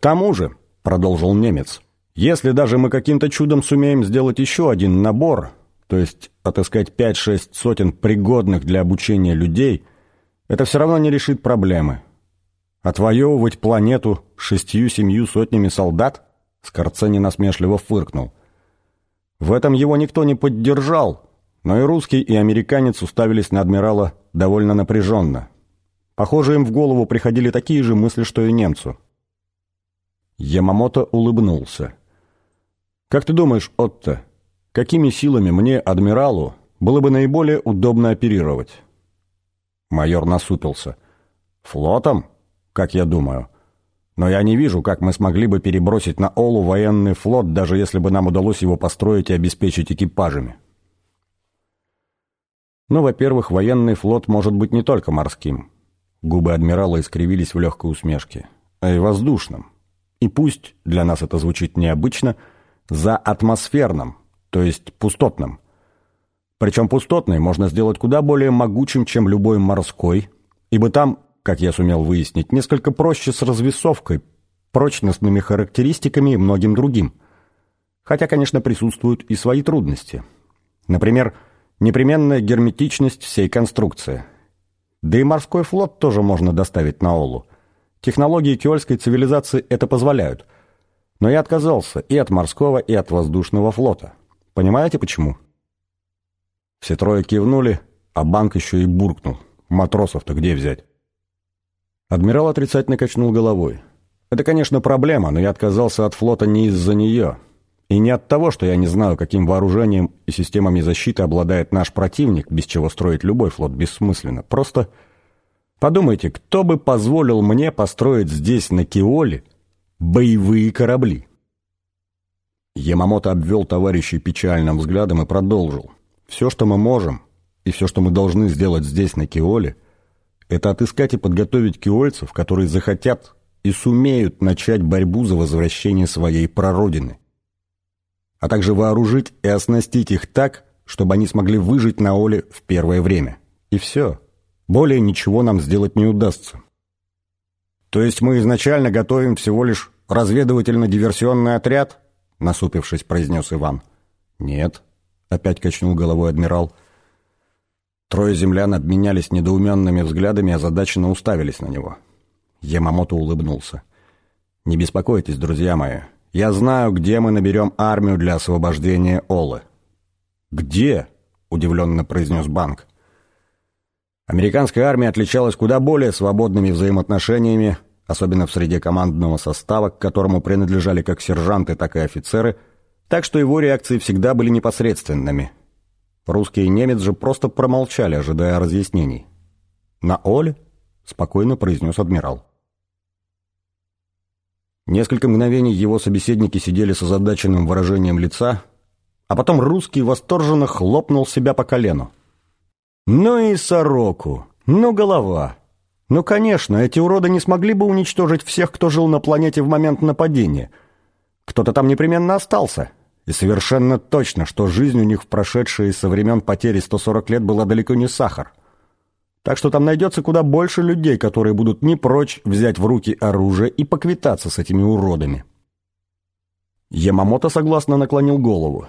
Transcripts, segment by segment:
тому же, — продолжил немец, — если даже мы каким-то чудом сумеем сделать еще один набор, то есть отыскать пять-шесть сотен пригодных для обучения людей, это все равно не решит проблемы. Отвоевывать планету шестью-семью сотнями солдат? Скорцени насмешливо фыркнул. В этом его никто не поддержал, но и русский, и американец уставились на адмирала довольно напряженно. Похоже, им в голову приходили такие же мысли, что и немцу. Ямамото улыбнулся. «Как ты думаешь, Отто, какими силами мне, адмиралу, было бы наиболее удобно оперировать?» Майор насупился. «Флотом? Как я думаю. Но я не вижу, как мы смогли бы перебросить на Олу военный флот, даже если бы нам удалось его построить и обеспечить экипажами». Ну, во-первых, военный флот может быть не только морским. Губы адмирала искривились в легкой усмешке. А и воздушным. И пусть для нас это звучит необычно, за атмосферным, то есть пустотным. Причем пустотный можно сделать куда более могучим, чем любой морской, ибо там, как я сумел выяснить, несколько проще с развесовкой, прочностными характеристиками и многим другим. Хотя, конечно, присутствуют и свои трудности. Например, непременная герметичность всей конструкции. Да и морской флот тоже можно доставить на Олу. Технологии киольской цивилизации это позволяют. Но я отказался и от морского, и от воздушного флота. Понимаете почему? Все трое кивнули, а банк еще и буркнул. Матросов-то где взять? Адмирал отрицательно качнул головой. Это, конечно, проблема, но я отказался от флота не из-за нее. И не от того, что я не знаю, каким вооружением и системами защиты обладает наш противник, без чего строить любой флот бессмысленно. Просто подумайте, кто бы позволил мне построить здесь, на Киоле, боевые корабли? Ямамото обвел товарищей печальным взглядом и продолжил. Все, что мы можем, и все, что мы должны сделать здесь, на Киоле, это отыскать и подготовить киольцев, которые захотят и сумеют начать борьбу за возвращение своей прародины а также вооружить и оснастить их так, чтобы они смогли выжить на Оле в первое время. И все. Более ничего нам сделать не удастся. То есть мы изначально готовим всего лишь разведывательно-диверсионный отряд? Насупившись, произнес Иван. Нет, опять качнул головой адмирал. Трое землян обменялись недоуменными взглядами, озадаченно уставились на него. Ямамото улыбнулся. «Не беспокойтесь, друзья мои. Я знаю, где мы наберем армию для освобождения Олы». «Где?» — удивленно произнес Банк. Американская армия отличалась куда более свободными взаимоотношениями, особенно в среде командного состава, к которому принадлежали как сержанты, так и офицеры, так что его реакции всегда были непосредственными. Русский и немец же просто промолчали, ожидая разъяснений. «На Оле?» — спокойно произнес адмирал. Несколько мгновений его собеседники сидели с озадаченным выражением лица, а потом русский восторженно хлопнул себя по колену. «Ну и сороку! Ну голова! Ну, конечно, эти уроды не смогли бы уничтожить всех, кто жил на планете в момент нападения. Кто-то там непременно остался. И совершенно точно, что жизнь у них в прошедшие со времен потери 140 лет была далеко не сахар. Так что там найдется куда больше людей, которые будут не прочь взять в руки оружие и поквитаться с этими уродами. Ямамото согласно наклонил голову.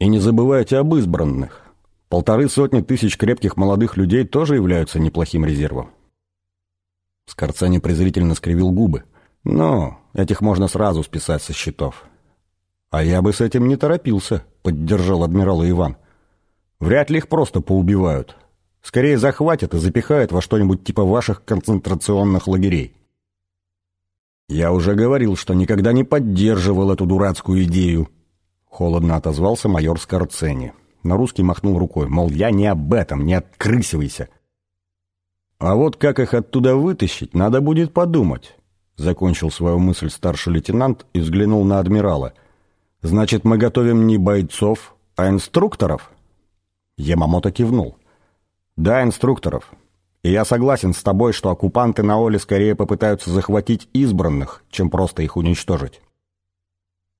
И не забывайте об избранных. Полторы сотни тысяч крепких молодых людей тоже являются неплохим резервом. Скорцани презрительно скривил губы. Но этих можно сразу списать со счетов. А я бы с этим не торопился, поддержал адмирал Иван. Вряд ли их просто поубивают. Скорее захватят и запихают во что-нибудь типа ваших концентрационных лагерей. Я уже говорил, что никогда не поддерживал эту дурацкую идею. Холодно отозвался майор Скорцени. На русский махнул рукой, мол, я не об этом, не открысивайся. А вот как их оттуда вытащить, надо будет подумать. Закончил свою мысль старший лейтенант и взглянул на адмирала. Значит, мы готовим не бойцов, а инструкторов? Ямамото кивнул. «Да, инструкторов. И я согласен с тобой, что оккупанты на Оле скорее попытаются захватить избранных, чем просто их уничтожить.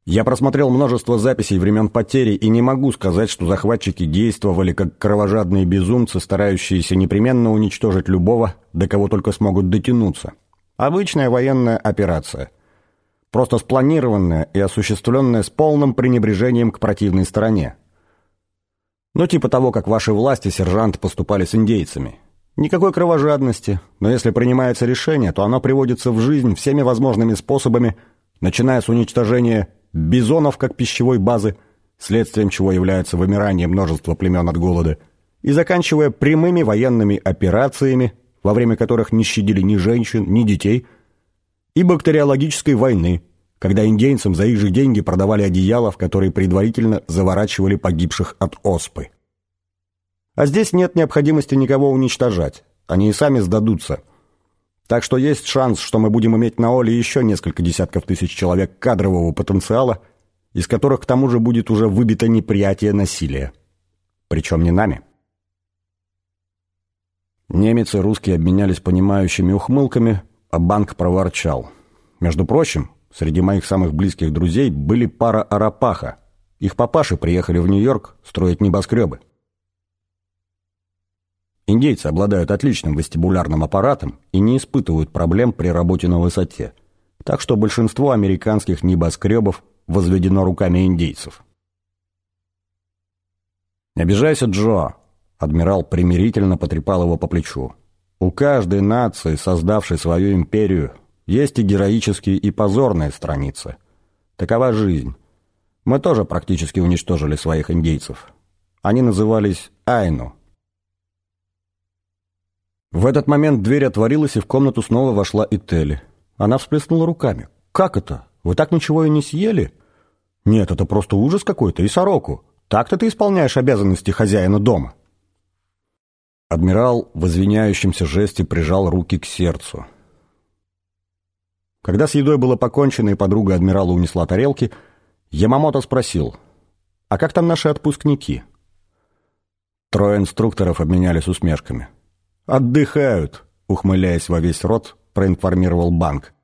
Я просмотрел множество записей времен потери и не могу сказать, что захватчики действовали как кровожадные безумцы, старающиеся непременно уничтожить любого, до кого только смогут дотянуться. Обычная военная операция. просто спланированное и осуществленное с полным пренебрежением к противной стороне. Ну, типа того, как ваши власти, сержант, поступали с индейцами. Никакой кровожадности, но если принимается решение, то оно приводится в жизнь всеми возможными способами, начиная с уничтожения бизонов как пищевой базы, следствием чего является вымирание множества племен от голода, и заканчивая прямыми военными операциями, во время которых не щадили ни женщин, ни детей, и бактериологической войны, когда индейцам за их же деньги продавали одеяла, в которые предварительно заворачивали погибших от оспы. А здесь нет необходимости никого уничтожать, они и сами сдадутся. Так что есть шанс, что мы будем иметь на Оле еще несколько десятков тысяч человек кадрового потенциала, из которых к тому же будет уже выбито неприятие насилия. Причем не нами. Немец и русские обменялись понимающими ухмылками, а банк проворчал. Между прочим, среди моих самых близких друзей были пара Арапаха. Их папаши приехали в Нью-Йорк строить небоскребы. Индейцы обладают отличным вестибулярным аппаратом и не испытывают проблем при работе на высоте. Так что большинство американских небоскребов возведено руками индейцев. «Не обижайся, Джо», Адмирал примирительно потрепал его по плечу. «У каждой нации, создавшей свою империю, есть и героические, и позорные страницы. Такова жизнь. Мы тоже практически уничтожили своих индейцев. Они назывались Айну». В этот момент дверь отворилась, и в комнату снова вошла Ители. Она всплеснула руками. «Как это? Вы так ничего и не съели?» «Нет, это просто ужас какой-то, и сороку. Так-то ты исполняешь обязанности хозяина дома». Адмирал в извиняющемся жесте прижал руки к сердцу. Когда с едой было покончено и подруга адмирала унесла тарелки, Ямамото спросил, «А как там наши отпускники?» Трое инструкторов обменялись усмешками. «Отдыхают», — ухмыляясь во весь рот, проинформировал банк.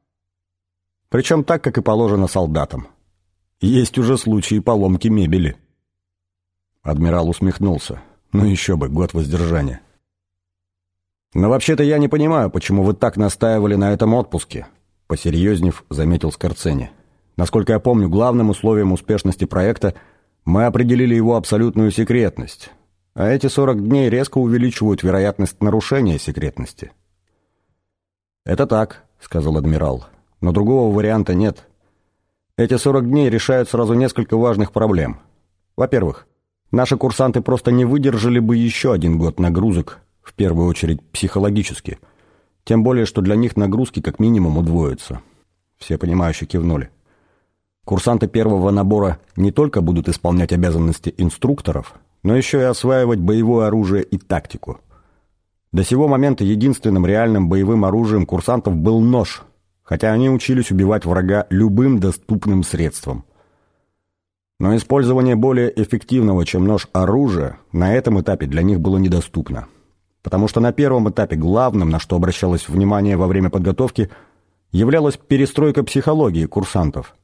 Причем так, как и положено солдатам. Есть уже случаи поломки мебели. Адмирал усмехнулся. Ну еще бы, год воздержания. «Но вообще-то я не понимаю, почему вы так настаивали на этом отпуске», — посерьезнев заметил Скорцени. «Насколько я помню, главным условием успешности проекта мы определили его абсолютную секретность, а эти 40 дней резко увеличивают вероятность нарушения секретности». «Это так», — сказал адмирал, — «но другого варианта нет. Эти 40 дней решают сразу несколько важных проблем. Во-первых, наши курсанты просто не выдержали бы еще один год нагрузок, в первую очередь психологически. Тем более, что для них нагрузки как минимум удвоятся. Все понимающе кивнули. Курсанты первого набора не только будут исполнять обязанности инструкторов, но еще и осваивать боевое оружие и тактику. До сего момента единственным реальным боевым оружием курсантов был нож, хотя они учились убивать врага любым доступным средством. Но использование более эффективного, чем нож, оружия на этом этапе для них было недоступно потому что на первом этапе главным, на что обращалось внимание во время подготовки, являлась перестройка психологии курсантов.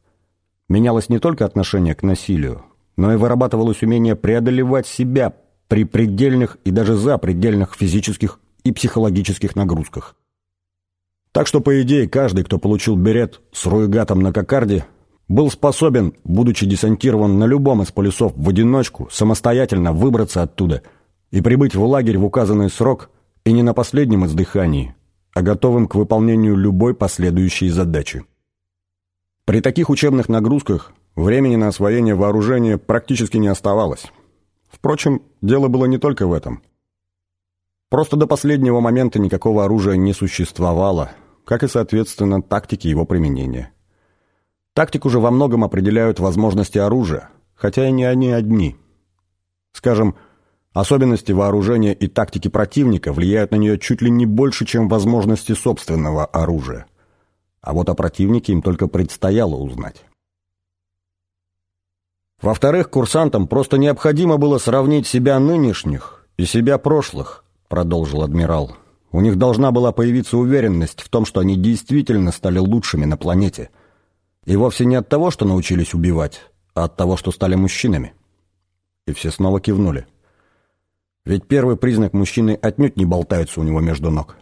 Менялось не только отношение к насилию, но и вырабатывалось умение преодолевать себя при предельных и даже запредельных физических и психологических нагрузках. Так что, по идее, каждый, кто получил берет с руйгатом на кокарде, был способен, будучи десантирован на любом из полюсов в одиночку, самостоятельно выбраться оттуда – и прибыть в лагерь в указанный срок и не на последнем издыхании, а готовым к выполнению любой последующей задачи. При таких учебных нагрузках времени на освоение вооружения практически не оставалось. Впрочем, дело было не только в этом. Просто до последнего момента никакого оружия не существовало, как и, соответственно, тактики его применения. Тактику же во многом определяют возможности оружия, хотя и не они одни. Скажем, Особенности вооружения и тактики противника влияют на нее чуть ли не больше, чем возможности собственного оружия. А вот о противнике им только предстояло узнать. Во-вторых, курсантам просто необходимо было сравнить себя нынешних и себя прошлых, продолжил адмирал. У них должна была появиться уверенность в том, что они действительно стали лучшими на планете. И вовсе не от того, что научились убивать, а от того, что стали мужчинами. И все снова кивнули. Ведь первый признак мужчины отнюдь не болтается у него между ног.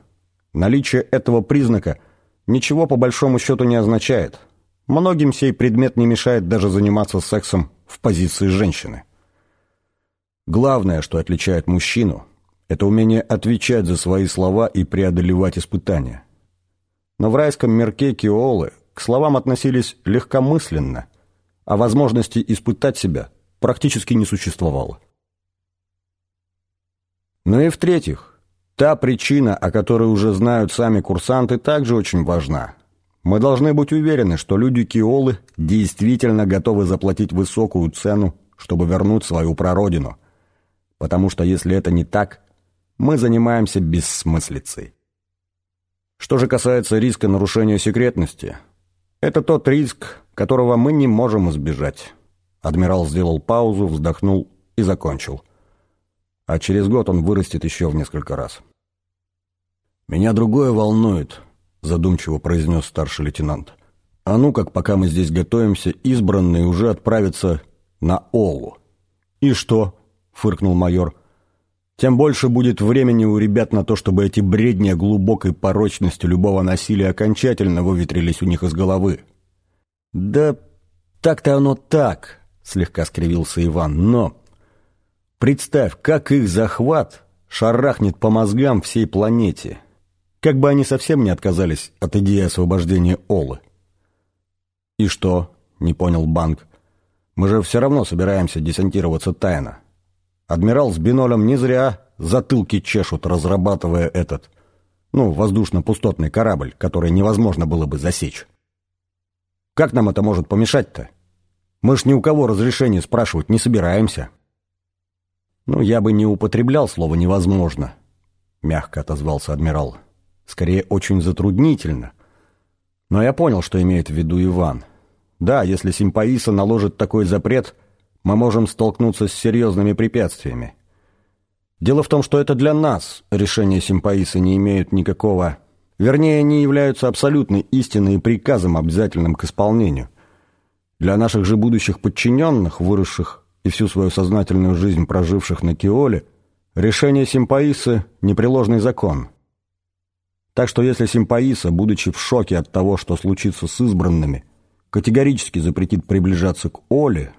Наличие этого признака ничего по большому счету не означает. Многим сей предмет не мешает даже заниматься сексом в позиции женщины. Главное, что отличает мужчину, это умение отвечать за свои слова и преодолевать испытания. Но в райском мирке Киолы к словам относились легкомысленно, а возможности испытать себя практически не существовало. Ну и в-третьих, та причина, о которой уже знают сами курсанты, также очень важна. Мы должны быть уверены, что люди Киолы действительно готовы заплатить высокую цену, чтобы вернуть свою прародину. Потому что если это не так, мы занимаемся бессмыслицей. Что же касается риска нарушения секретности, это тот риск, которого мы не можем избежать. Адмирал сделал паузу, вздохнул и закончил. А через год он вырастет еще в несколько раз. «Меня другое волнует», — задумчиво произнес старший лейтенант. «А ну как, пока мы здесь готовимся, избранные уже отправятся на Олу». «И что?» — фыркнул майор. «Тем больше будет времени у ребят на то, чтобы эти бредни о глубокой порочности любого насилия окончательно выветрились у них из головы». «Да так-то оно так», — слегка скривился Иван, — «но...» «Представь, как их захват шарахнет по мозгам всей планете». Как бы они совсем не отказались от идеи освобождения Олы. «И что?» — не понял Банк. «Мы же все равно собираемся десантироваться тайно. Адмирал с бинолем не зря затылки чешут, разрабатывая этот, ну, воздушно-пустотный корабль, который невозможно было бы засечь. Как нам это может помешать-то? Мы ж ни у кого разрешения спрашивать не собираемся». «Ну, я бы не употреблял слово «невозможно», — мягко отозвался адмирал скорее очень затруднительно. Но я понял, что имеет в виду Иван. Да, если Симпаиса наложит такой запрет, мы можем столкнуться с серьезными препятствиями. Дело в том, что это для нас решения Симпаиса не имеют никакого... Вернее, они являются абсолютной истиной и приказом, обязательным к исполнению. Для наших же будущих подчиненных, выросших и всю свою сознательную жизнь проживших на Киоле, решение Симпаисы — непреложный закон — так что если Симпаиса, будучи в шоке от того, что случится с избранными, категорически запретит приближаться к Оле,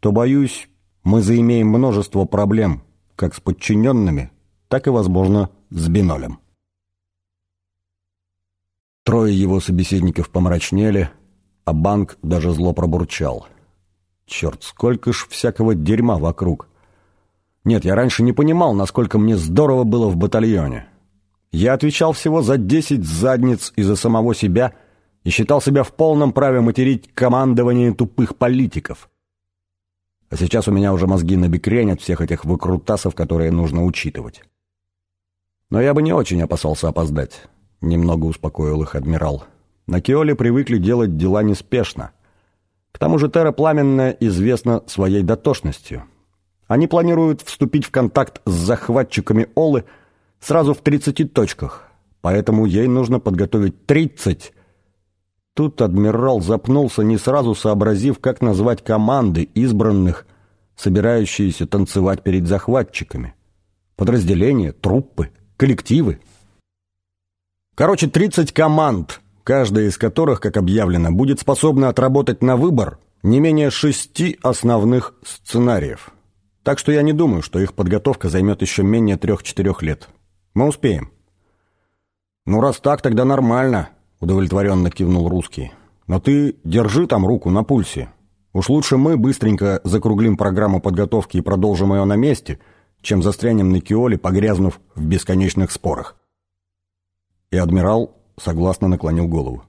то, боюсь, мы заимеем множество проблем как с подчиненными, так и, возможно, с Бинолем. Трое его собеседников помрачнели, а банк даже зло пробурчал. Черт, сколько ж всякого дерьма вокруг. Нет, я раньше не понимал, насколько мне здорово было в батальоне. Я отвечал всего за десять задниц и за самого себя и считал себя в полном праве материть командование тупых политиков. А сейчас у меня уже мозги набекрень от всех этих выкрутасов, которые нужно учитывать. Но я бы не очень опасался опоздать, немного успокоил их адмирал. На Киоле привыкли делать дела неспешно. К тому же Терра Пламенная известна своей дотошностью. Они планируют вступить в контакт с захватчиками Олы – сразу в 30 точках, поэтому ей нужно подготовить 30. Тут адмирал запнулся, не сразу сообразив, как назвать команды избранных, собирающиеся танцевать перед захватчиками. Подразделения, труппы, коллективы. Короче, 30 команд, каждая из которых, как объявлено, будет способна отработать на выбор не менее шести основных сценариев. Так что я не думаю, что их подготовка займет еще менее трех-четырех лет. Мы успеем». «Ну, раз так, тогда нормально», — удовлетворенно кивнул русский. «Но ты держи там руку на пульсе. Уж лучше мы быстренько закруглим программу подготовки и продолжим ее на месте, чем застрянем на Киоле, погрязнув в бесконечных спорах». И адмирал согласно наклонил голову.